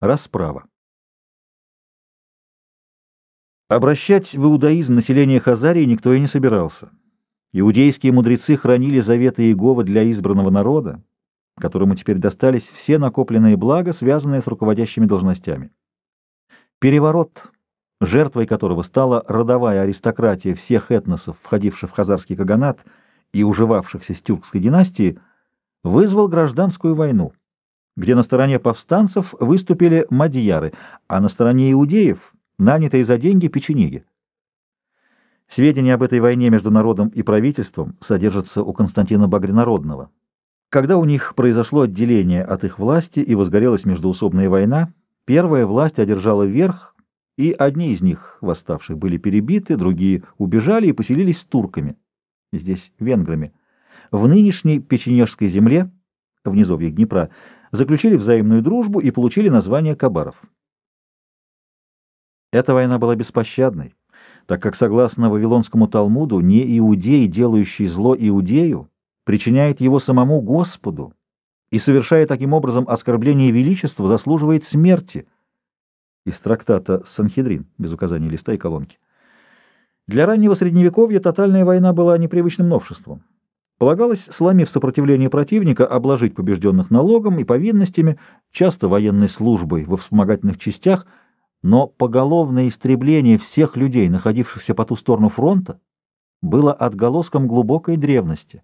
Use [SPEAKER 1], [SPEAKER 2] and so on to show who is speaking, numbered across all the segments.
[SPEAKER 1] Расправа. Обращать в иудаизм население Хазарии никто и не собирался. Иудейские мудрецы хранили заветы Иегова для избранного народа, которому теперь достались все накопленные блага, связанные с руководящими должностями. Переворот, жертвой которого стала родовая аристократия всех этносов, входивших в хазарский каганат и уживавшихся с тюркской династией, вызвал гражданскую войну где на стороне повстанцев выступили мадьяры, а на стороне иудеев — нанятые за деньги печенеги. Сведения об этой войне между народом и правительством содержатся у Константина Багринародного. Когда у них произошло отделение от их власти и возгорелась междуусобная война, первая власть одержала верх, и одни из них, восставших, были перебиты, другие убежали и поселились с турками, здесь венграми. В нынешней печенежской земле, в низовьях Днепра, заключили взаимную дружбу и получили название Кабаров. Эта война была беспощадной, так как, согласно Вавилонскому Талмуду, не иудей, делающий зло иудею, причиняет его самому Господу и, совершая таким образом оскорбление величества, заслуживает смерти. Из трактата «Санхедрин», без указания листа и колонки. Для раннего Средневековья тотальная война была непривычным новшеством. Полагалось, сломив сопротивление противника, обложить побежденных налогом и повинностями, часто военной службой во вспомогательных частях, но поголовное истребление всех людей, находившихся по ту сторону фронта, было отголоском глубокой древности.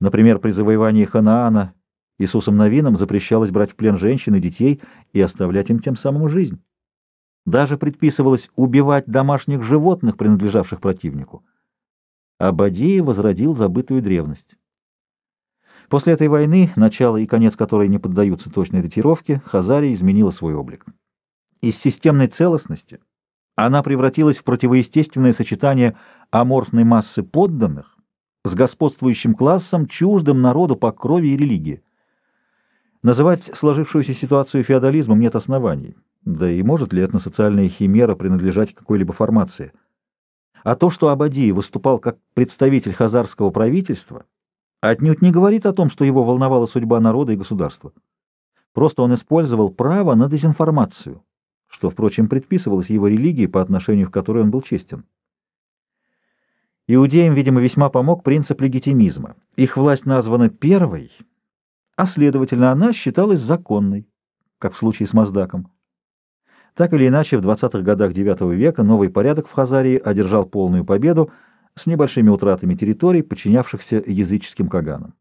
[SPEAKER 1] Например, при завоевании Ханаана Иисусом Новином запрещалось брать в плен женщин и детей и оставлять им тем самым жизнь. Даже предписывалось убивать домашних животных, принадлежавших противнику. Абадия возродил забытую древность. После этой войны, начало и конец которой не поддаются точной датировке, Хазария изменила свой облик. Из системной целостности она превратилась в противоестественное сочетание аморфной массы подданных с господствующим классом, чуждым народу по крови и религии. Называть сложившуюся ситуацию феодализмом нет оснований, да и может ли этносоциальная химера принадлежать какой-либо формации – а то, что Абадии выступал как представитель хазарского правительства, отнюдь не говорит о том, что его волновала судьба народа и государства. Просто он использовал право на дезинформацию, что, впрочем, предписывалось его религии, по отношению к которой он был честен. Иудеям, видимо, весьма помог принцип легитимизма. Их власть названа первой, а, следовательно, она считалась законной, как в случае с Маздаком. Так или иначе, в 20-х годах IX века новый порядок в Хазарии одержал полную победу с небольшими утратами территорий, подчинявшихся языческим каганам.